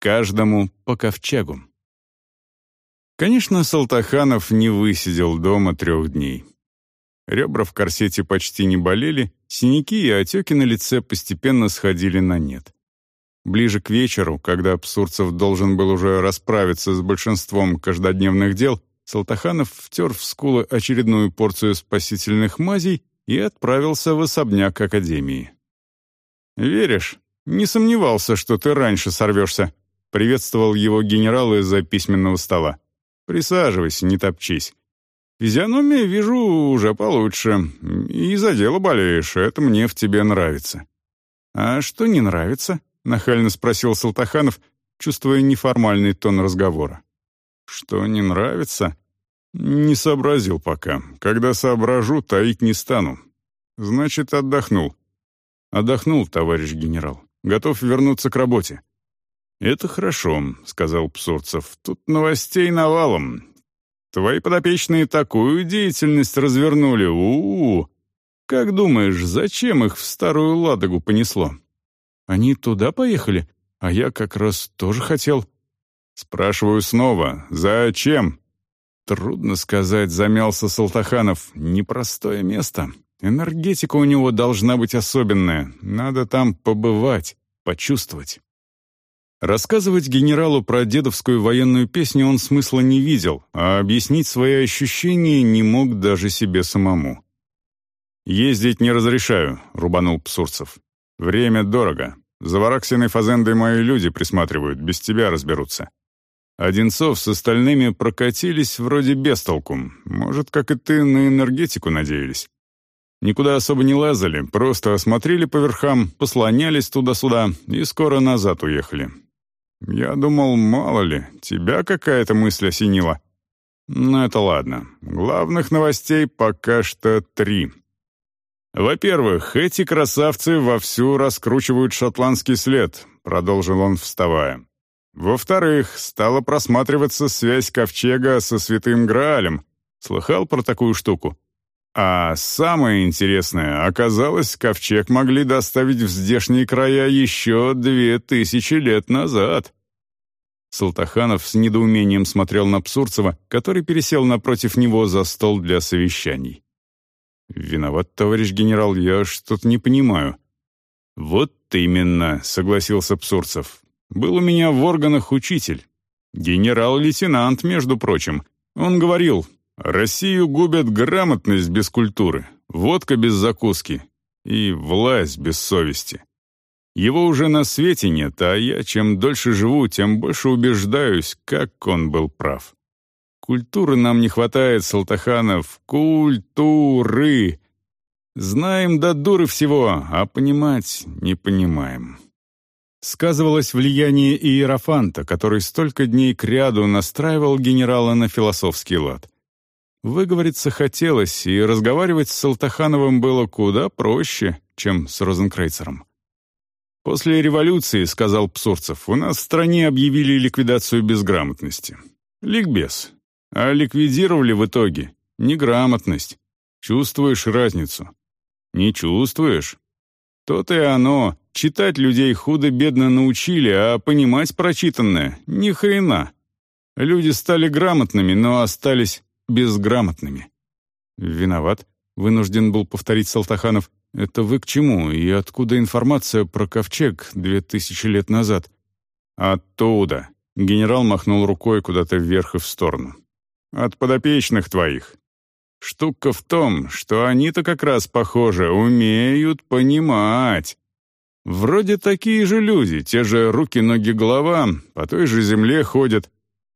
каждому по ковчегу. Конечно, Салтаханов не высидел дома трех дней. Ребра в корсете почти не болели, синяки и отеки на лице постепенно сходили на нет. Ближе к вечеру, когда Абсурцев должен был уже расправиться с большинством каждодневных дел, Салтаханов втер в скулы очередную порцию спасительных мазей и отправился в особняк Академии. «Веришь? Не сомневался, что ты раньше сорвешься», — приветствовал его генерал из-за письменного стола. «Присаживайся, не топчись. Физиономия, вижу, уже получше. И за дело болеешь, это мне в тебе нравится». «А что не нравится?» — нахально спросил Салтаханов, чувствуя неформальный тон разговора. «Что не нравится?» «Не сообразил пока. Когда соображу, таить не стану. Значит, отдохнул». «Отдохнул, товарищ генерал. Готов вернуться к работе». «Это хорошо», — сказал Псурцев. «Тут новостей навалом. Твои подопечные такую деятельность развернули. У-у-у! Как думаешь, зачем их в Старую Ладогу понесло?» «Они туда поехали? А я как раз тоже хотел». «Спрашиваю снова, зачем?» «Трудно сказать», — замялся Салтаханов. «Непростое место. Энергетика у него должна быть особенная. Надо там побывать, почувствовать». Рассказывать генералу про дедовскую военную песню он смысла не видел, а объяснить свои ощущения не мог даже себе самому. «Ездить не разрешаю», — рубанул Псурцев. «Время дорого. За Вараксиной фазендой мои люди присматривают, без тебя разберутся». Одинцов с остальными прокатились вроде без толку. Может, как и ты, на энергетику надеялись. Никуда особо не лазали, просто осмотрели по верхам, послонялись туда-сюда и скоро назад уехали. Я думал, мало ли, тебя какая-то мысль осенила. Ну это ладно. Главных новостей пока что три. Во-первых, эти красавцы вовсю раскручивают шотландский след, продолжил он, вставая. Во-вторых, стала просматриваться связь Ковчега со Святым Граалем. Слыхал про такую штуку? А самое интересное, оказалось, ковчег могли доставить в здешние края еще две тысячи лет назад. Салтаханов с недоумением смотрел на Псурцева, который пересел напротив него за стол для совещаний. «Виноват, товарищ генерал, я что-то не понимаю». «Вот именно», — согласился Псурцев. «Был у меня в органах учитель. Генерал-лейтенант, между прочим. Он говорил, Россию губят грамотность без культуры, водка без закуски и власть без совести. Его уже на свете нет, а я чем дольше живу, тем больше убеждаюсь, как он был прав. Культуры нам не хватает, Салтаханов, культуры. Знаем до дуры всего, а понимать не понимаем. Сказывалось влияние Иерофанта, который столько дней кряду настраивал генерала на философский лад. Выговориться хотелось, и разговаривать с Салтахановым было куда проще, чем с Розенкрейцером. «После революции, — сказал Псурцев, — у нас в стране объявили ликвидацию безграмотности. Ликбез. А ликвидировали в итоге неграмотность. Чувствуешь разницу? Не чувствуешь? То-то и оно. Читать людей худо-бедно научили, а понимать прочитанное — ни хрена. Люди стали грамотными, но остались безграмотными. Виноват, вынужден был повторить Салтаханов. Это вы к чему и откуда информация про ковчег две тысячи лет назад? Оттуда. Генерал махнул рукой куда-то вверх и в сторону. От подопечных твоих. Штука в том, что они-то как раз, похоже, умеют понимать. Вроде такие же люди, те же руки, ноги, голова, по той же земле ходят,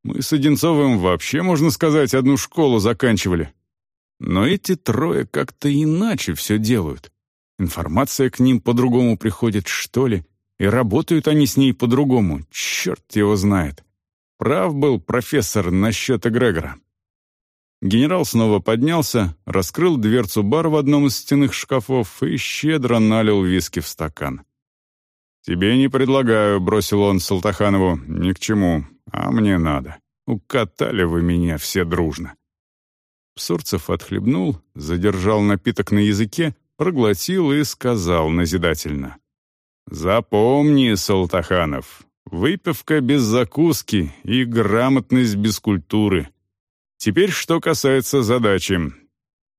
мы с Одинцовым вообще, можно сказать, одну школу заканчивали. Но эти трое как-то иначе все делают. Информация к ним по-другому приходит, что ли, и работают они с ней по-другому, черт его знает. Прав был профессор насчет эгрегора. Генерал снова поднялся, раскрыл дверцу бара в одном из стенных шкафов и щедро налил виски в стакан. «Тебе не предлагаю», — бросил он Салтаханову, — «ни к чему. А мне надо. Укатали вы меня все дружно». Псурцев отхлебнул, задержал напиток на языке, проглотил и сказал назидательно. «Запомни, Салтаханов, Выпивка без закуски и грамотность без культуры. Теперь что касается задачи.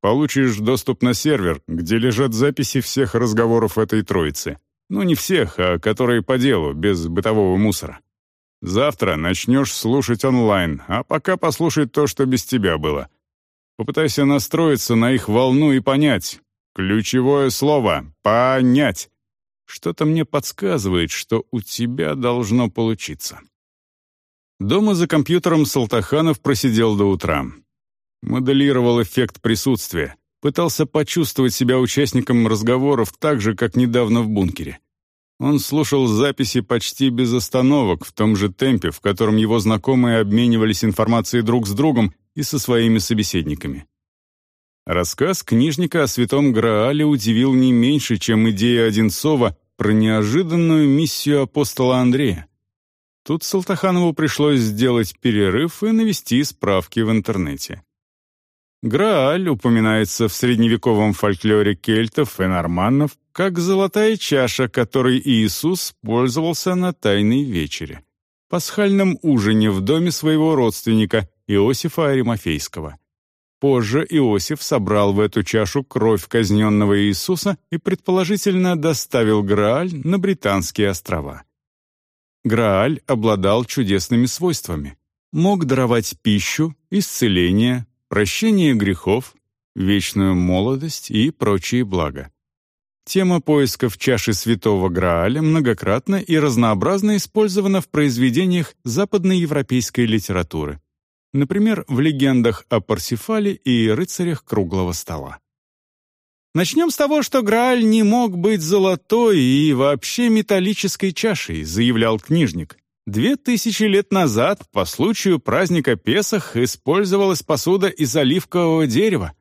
Получишь доступ на сервер, где лежат записи всех разговоров этой троицы. Ну, не всех, а которые по делу, без бытового мусора. Завтра начнешь слушать онлайн, а пока послушай то, что без тебя было. Попытайся настроиться на их волну и понять. Ключевое слово — понять. Что-то мне подсказывает, что у тебя должно получиться. Дома за компьютером Салтаханов просидел до утра. Моделировал эффект присутствия, пытался почувствовать себя участником разговоров так же, как недавно в бункере. Он слушал записи почти без остановок, в том же темпе, в котором его знакомые обменивались информацией друг с другом и со своими собеседниками. Рассказ книжника о святом Граале удивил не меньше, чем идея Одинцова про неожиданную миссию апостола Андрея. Тут Салтаханову пришлось сделать перерыв и навести справки в интернете. Грааль упоминается в средневековом фольклоре кельтов и норманнов как золотая чаша, которой Иисус пользовался на Тайной вечере, пасхальном ужине в доме своего родственника Иосифа Аримофейского. Позже Иосиф собрал в эту чашу кровь казненного Иисуса и предположительно доставил Грааль на Британские острова. Грааль обладал чудесными свойствами. Мог даровать пищу, исцеление, прощение грехов, вечную молодость и прочие блага. Тема поисков чаши святого Грааля многократно и разнообразно использована в произведениях западноевропейской литературы. Например, в легендах о Парсифале и рыцарях круглого стола. Начнем с того, что Грааль не мог быть золотой и вообще металлической чашей, заявлял книжник. Две тысячи лет назад, по случаю праздника Песах, использовалась посуда из оливкового дерева.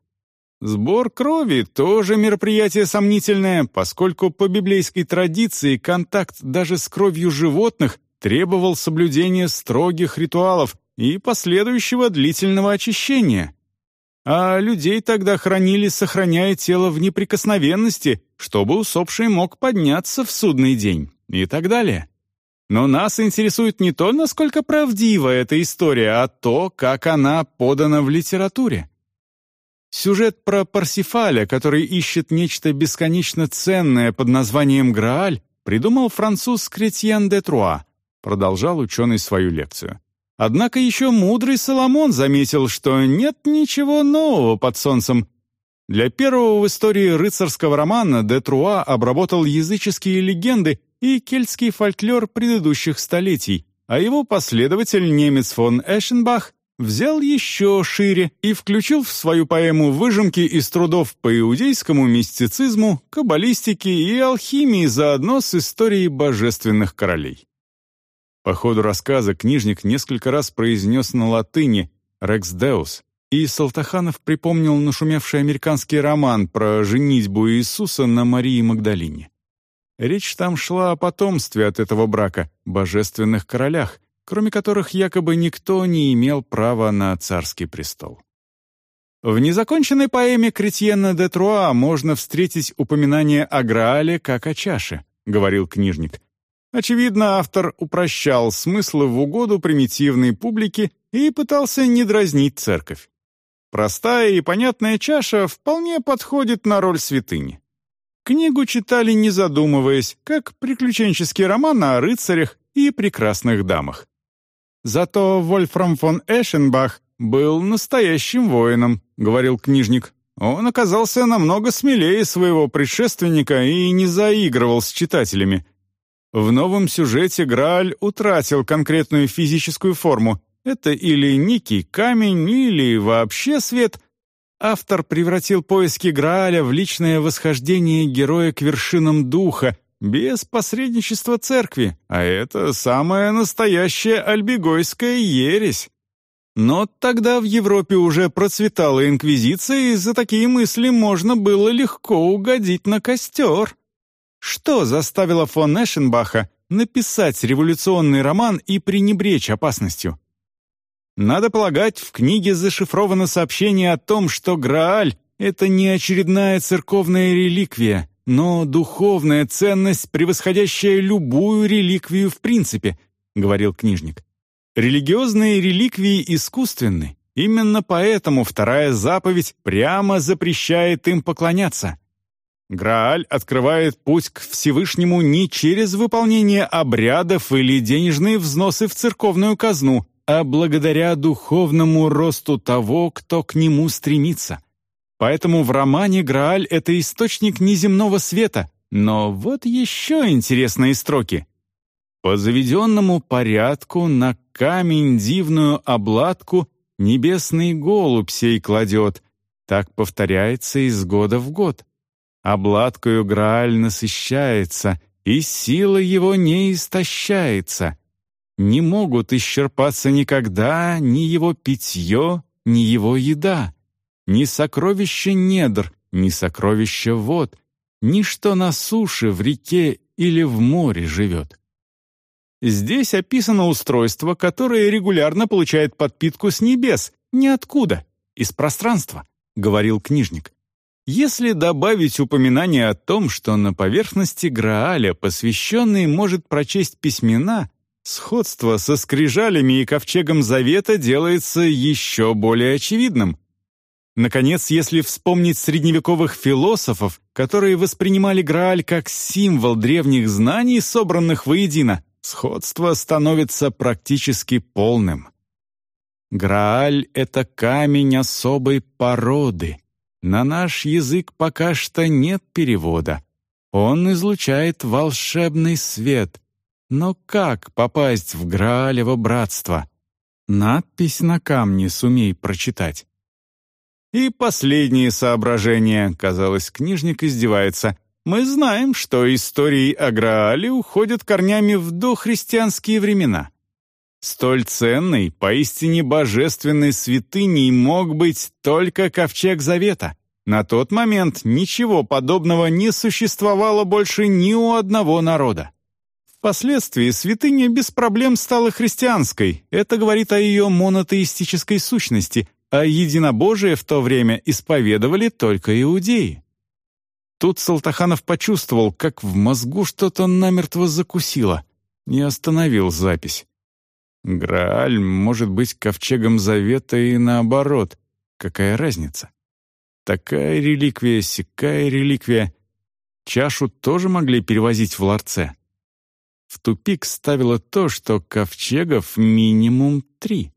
Сбор крови — тоже мероприятие сомнительное, поскольку по библейской традиции контакт даже с кровью животных требовал соблюдения строгих ритуалов и последующего длительного очищения. А людей тогда хранили, сохраняя тело в неприкосновенности, чтобы усопший мог подняться в судный день и так далее. Но нас интересует не то, насколько правдива эта история, а то, как она подана в литературе. Сюжет про Парсифаля, который ищет нечто бесконечно ценное под названием Грааль, придумал француз Кретьен де Труа, продолжал ученый свою лекцию. Однако еще мудрый Соломон заметил, что нет ничего нового под солнцем. Для первого в истории рыцарского романа де Труа обработал языческие легенды и кельтский фольклор предыдущих столетий, а его последователь немец фон Эшенбах взял еще шире и включил в свою поэму выжимки из трудов по иудейскому мистицизму, каббалистике и алхимии заодно с историей божественных королей. По ходу рассказа книжник несколько раз произнес на латыни «Рекс Деус», и Салтаханов припомнил нашумевший американский роман про женитьбу Иисуса на Марии Магдалине. Речь там шла о потомстве от этого брака, божественных королях, кроме которых якобы никто не имел права на царский престол. В незаконченной поэме Кретьена де Труа можно встретить упоминание о Граале как о чаше, говорил книжник, Очевидно, автор упрощал смыслы в угоду примитивной публике и пытался не дразнить церковь. Простая и понятная чаша вполне подходит на роль святыни. Книгу читали не задумываясь, как приключенческий роман о рыцарях и прекрасных дамах. Зато Вольфрам фон Эшенбах был настоящим воином, говорил книжник. Он оказался намного смелее своего предшественника и не заигрывал с читателями, в новом сюжете Грааль утратил конкретную физическую форму. Это или некий камень, или вообще свет. Автор превратил поиски Грааля в личное восхождение героя к вершинам духа, без посредничества церкви, а это самая настоящая альбегойская ересь. Но тогда в Европе уже процветала инквизиция, и за такие мысли можно было легко угодить на костер. Что заставило фон Эшенбаха написать революционный роман и пренебречь опасностью? Надо полагать, в книге зашифровано сообщение о том, что Грааль — это не очередная церковная реликвия, но духовная ценность, превосходящая любую реликвию в принципе, — говорил книжник. «Религиозные реликвии искусственны. Именно поэтому вторая заповедь прямо запрещает им поклоняться. Грааль открывает путь к Всевышнему не через выполнение обрядов или денежные взносы в церковную казну, а благодаря духовному росту того, кто к нему стремится. Поэтому в романе Грааль — это источник неземного света, но вот еще интересные строки. «По заведенному порядку на камень дивную обладку небесный голубь сей кладет, так повторяется из года в год. Обладкою Грааль насыщается, и сила его не истощается. Не могут исчерпаться никогда ни его питье, ни его еда, ни сокровища недр, ни сокровища вод, ни что на суше, в реке или в море живет. Здесь описано устройство, которое регулярно получает подпитку с небес, ниоткуда, из пространства, говорил книжник. Если добавить упоминание о том, что на поверхности Грааля посвященный может прочесть письмена, сходство со скрижалями и ковчегом Завета делается еще более очевидным. Наконец, если вспомнить средневековых философов, которые воспринимали Грааль как символ древних знаний, собранных воедино, сходство становится практически полным. Грааль — это камень особой породы — на наш язык пока что нет перевода. Он излучает волшебный свет. Но как попасть в Граалево братство? Надпись на камне сумей прочитать. И последнее соображение, казалось, книжник издевается. Мы знаем, что истории о Граале уходят корнями в дохристианские времена. Столь ценной, поистине божественной святыней мог быть только ковчег Завета. На тот момент ничего подобного не существовало больше ни у одного народа. Впоследствии святыня без проблем стала христианской. Это говорит о ее монотеистической сущности, а единобожие в то время исповедовали только иудеи. Тут Салтаханов почувствовал, как в мозгу что-то намертво закусило, и остановил запись. Грааль может быть ковчегом завета и наоборот. Какая разница? Такая реликвия, сякая реликвия. Чашу тоже могли перевозить в ларце. В тупик ставило то, что ковчегов минимум три.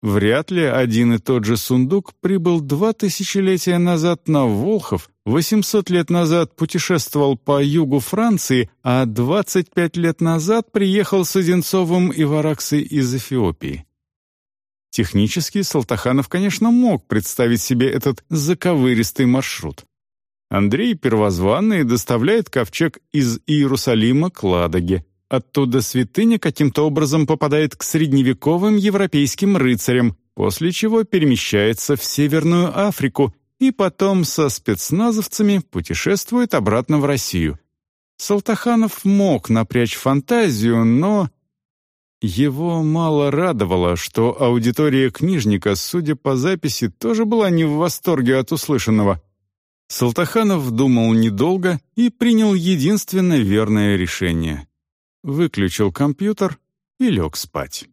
Вряд ли один и тот же сундук прибыл два тысячелетия назад на Волхов, 800 лет назад путешествовал по югу Франции, а 25 лет назад приехал с Одинцовым и Вараксой из Эфиопии. Технически Салтаханов, конечно, мог представить себе этот заковыристый маршрут. Андрей Первозванный доставляет ковчег из Иерусалима к Ладоге, Оттуда святыня каким-то образом попадает к средневековым европейским рыцарям, после чего перемещается в Северную Африку и потом со спецназовцами путешествует обратно в Россию. Салтаханов мог напрячь фантазию, но... Его мало радовало, что аудитория книжника, судя по записи, тоже была не в восторге от услышанного. Салтаханов думал недолго и принял единственно верное решение — выключил компьютер и лег спать.